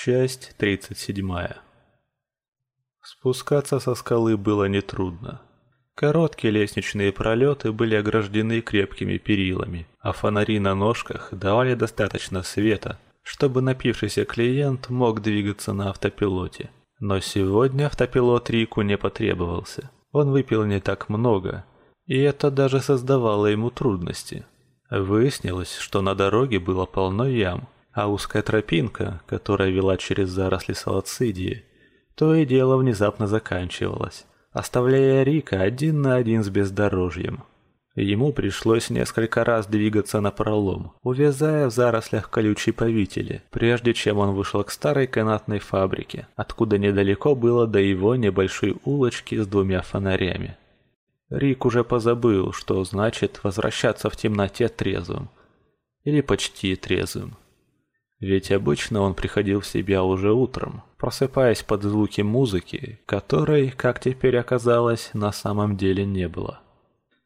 Часть 37. Спускаться со скалы было нетрудно. Короткие лестничные пролеты были ограждены крепкими перилами, а фонари на ножках давали достаточно света, чтобы напившийся клиент мог двигаться на автопилоте. Но сегодня автопилот Рику не потребовался. Он выпил не так много, и это даже создавало ему трудности. Выяснилось, что на дороге было полно ям, а узкая тропинка, которая вела через заросли салацидии, то и дело внезапно заканчивалась, оставляя Рика один на один с бездорожьем. Ему пришлось несколько раз двигаться на пролом, увязая в зарослях колючей повители, прежде чем он вышел к старой канатной фабрике, откуда недалеко было до его небольшой улочки с двумя фонарями. Рик уже позабыл, что значит возвращаться в темноте трезвым. Или почти трезвым. Ведь обычно он приходил в себя уже утром, просыпаясь под звуки музыки, которой, как теперь оказалось, на самом деле не было.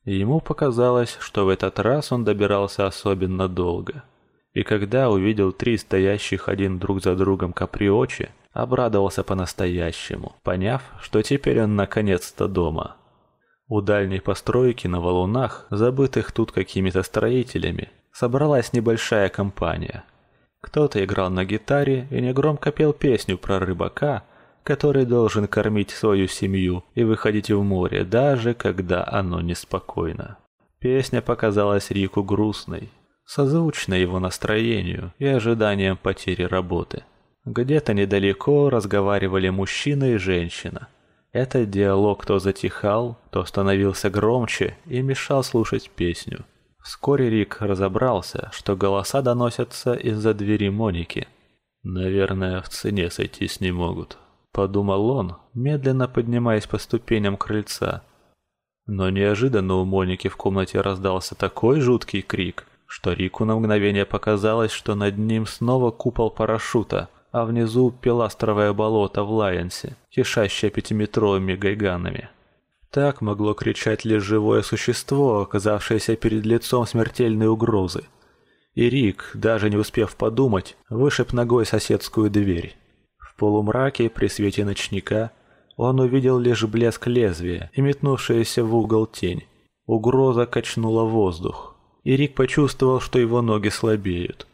Ему показалось, что в этот раз он добирался особенно долго. И когда увидел три стоящих один друг за другом каприочи, обрадовался по-настоящему, поняв, что теперь он наконец-то дома. У дальней постройки на валунах, забытых тут какими-то строителями, собралась небольшая компания – кто-то играл на гитаре и негромко пел песню про рыбака, который должен кормить свою семью и выходить в море, даже когда оно неспокойно. Песня показалась Рику грустной, созвучной его настроению и ожиданиям потери работы. Где-то недалеко разговаривали мужчина и женщина. Этот диалог то затихал, то становился громче и мешал слушать песню. Вскоре Рик разобрался, что голоса доносятся из-за двери Моники. «Наверное, в цене сойтись не могут», — подумал он, медленно поднимаясь по ступеням крыльца. Но неожиданно у Моники в комнате раздался такой жуткий крик, что Рику на мгновение показалось, что над ним снова купол парашюта, а внизу пиластровое болото в Лайенсе, кишащее пятиметровыми гайганами. Так могло кричать лишь живое существо, оказавшееся перед лицом смертельной угрозы. И Рик, даже не успев подумать, вышиб ногой соседскую дверь. В полумраке при свете ночника он увидел лишь блеск лезвия и метнувшаяся в угол тень. Угроза качнула воздух, и Рик почувствовал, что его ноги слабеют.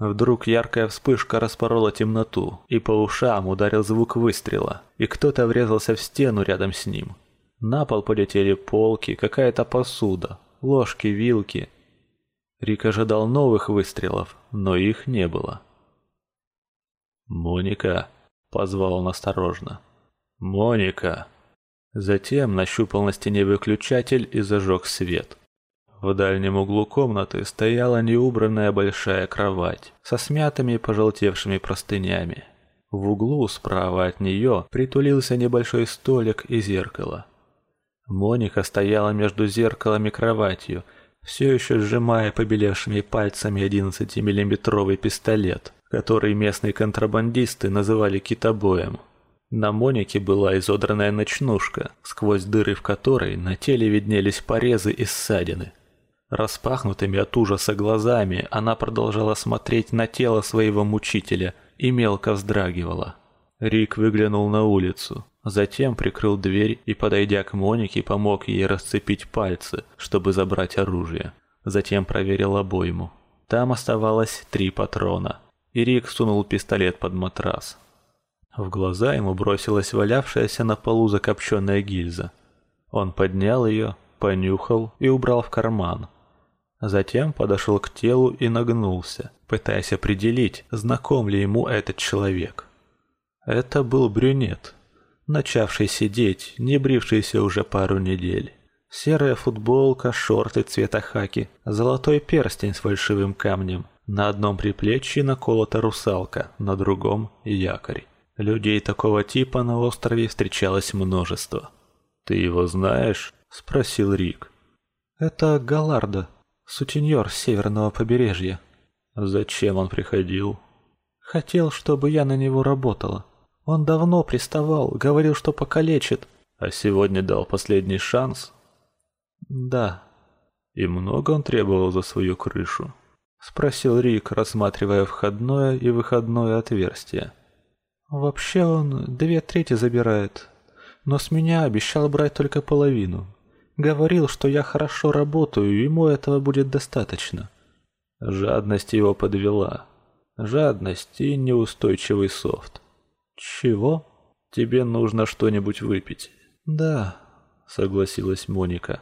Вдруг яркая вспышка распорола темноту, и по ушам ударил звук выстрела, и кто-то врезался в стену рядом с ним. На пол полетели полки, какая-то посуда, ложки, вилки. Рик ожидал новых выстрелов, но их не было. «Моника!» — позвал он осторожно. «Моника!» Затем нащупал на стене выключатель и зажег свет. В дальнем углу комнаты стояла неубранная большая кровать со смятыми и пожелтевшими простынями. В углу справа от нее притулился небольшой столик и зеркало. Моника стояла между зеркалом и кроватью, все еще сжимая побелевшими пальцами 11-миллиметровый пистолет, который местные контрабандисты называли китобоем. На Монике была изодранная ночнушка, сквозь дыры в которой на теле виднелись порезы и ссадины. Распахнутыми от ужаса глазами она продолжала смотреть на тело своего мучителя и мелко вздрагивала. Рик выглянул на улицу. Затем прикрыл дверь и, подойдя к Монике, помог ей расцепить пальцы, чтобы забрать оружие. Затем проверил обойму. Там оставалось три патрона. И Рик сунул пистолет под матрас. В глаза ему бросилась валявшаяся на полу закопченная гильза. Он поднял ее, понюхал и убрал в карман. Затем подошел к телу и нагнулся, пытаясь определить, знаком ли ему этот человек. Это был брюнет, начавший сидеть, не брившийся уже пару недель. Серая футболка, шорты цвета хаки, золотой перстень с фальшивым камнем. На одном приплечье наколота русалка, на другом – якорь. Людей такого типа на острове встречалось множество. «Ты его знаешь?» – спросил Рик. «Это Галарда, сутенер с северного побережья». «Зачем он приходил?» «Хотел, чтобы я на него работала». Он давно приставал, говорил, что покалечит. А сегодня дал последний шанс? Да. И много он требовал за свою крышу? Спросил Рик, рассматривая входное и выходное отверстие. Вообще он две трети забирает, но с меня обещал брать только половину. Говорил, что я хорошо работаю, ему этого будет достаточно. Жадность его подвела. Жадность и неустойчивый софт. Чего? Тебе нужно что-нибудь выпить. Да, согласилась Моника.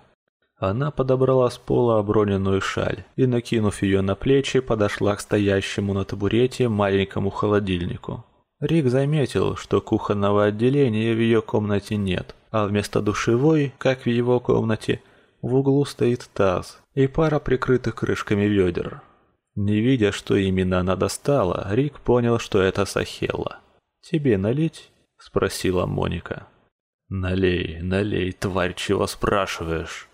Она подобрала с пола оброненную шаль и, накинув ее на плечи, подошла к стоящему на табурете маленькому холодильнику. Рик заметил, что кухонного отделения в ее комнате нет, а вместо душевой, как в его комнате, в углу стоит таз и пара прикрытых крышками ведер. Не видя, что именно она достала, Рик понял, что это Сахелла. «Тебе налить?» – спросила Моника. «Налей, налей, тварь, чего спрашиваешь?»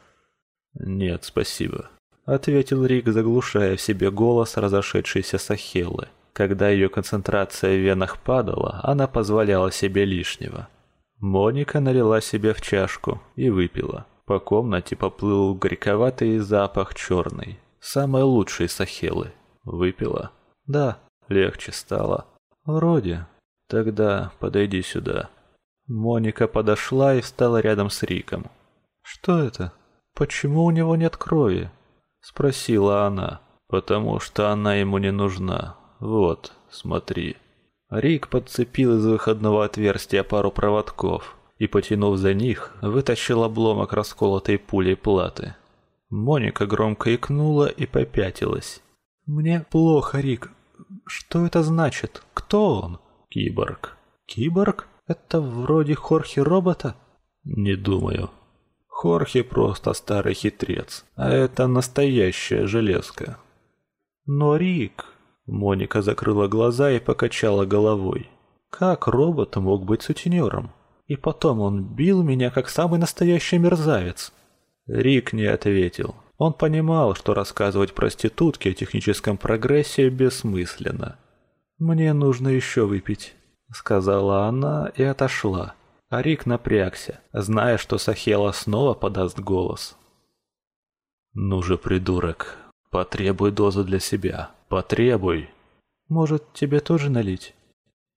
«Нет, спасибо», — ответил Рик, заглушая в себе голос разошедшейся Сахеллы. Когда ее концентрация в венах падала, она позволяла себе лишнего. Моника налила себе в чашку и выпила. По комнате поплыл горьковатый запах черный. Самой лучшей сахелы. Выпила? Да, легче стало. Вроде. Тогда подойди сюда. Моника подошла и встала рядом с Риком. Что это? Почему у него нет крови? Спросила она. Потому что она ему не нужна. Вот, смотри. Рик подцепил из выходного отверстия пару проводков и, потянув за них, вытащил обломок расколотой пулей платы. Моника громко икнула и попятилась. «Мне плохо, Рик. Что это значит? Кто он?» «Киборг». «Киборг? Это вроде Хорхе-робота?» «Не думаю. Хорхе просто старый хитрец, а это настоящая железка». «Но Рик...» Моника закрыла глаза и покачала головой. Как робот мог быть сутенером? И потом он бил меня, как самый настоящий мерзавец. Рик не ответил. Он понимал, что рассказывать проститутке о техническом прогрессе бессмысленно. «Мне нужно еще выпить», — сказала она и отошла. А Рик напрягся, зная, что Сахела снова подаст голос. «Ну же, придурок, потребуй дозу для себя», Потребуй. Может, тебе тоже налить?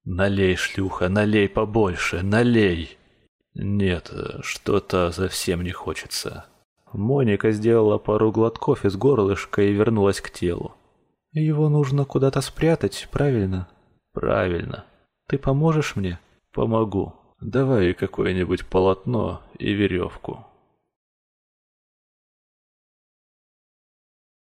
Налей, шлюха, налей побольше, налей. Нет, что-то совсем не хочется. Моника сделала пару глотков из горлышка и вернулась к телу. Его нужно куда-то спрятать, правильно? Правильно. Ты поможешь мне? Помогу. Давай какое-нибудь полотно и веревку.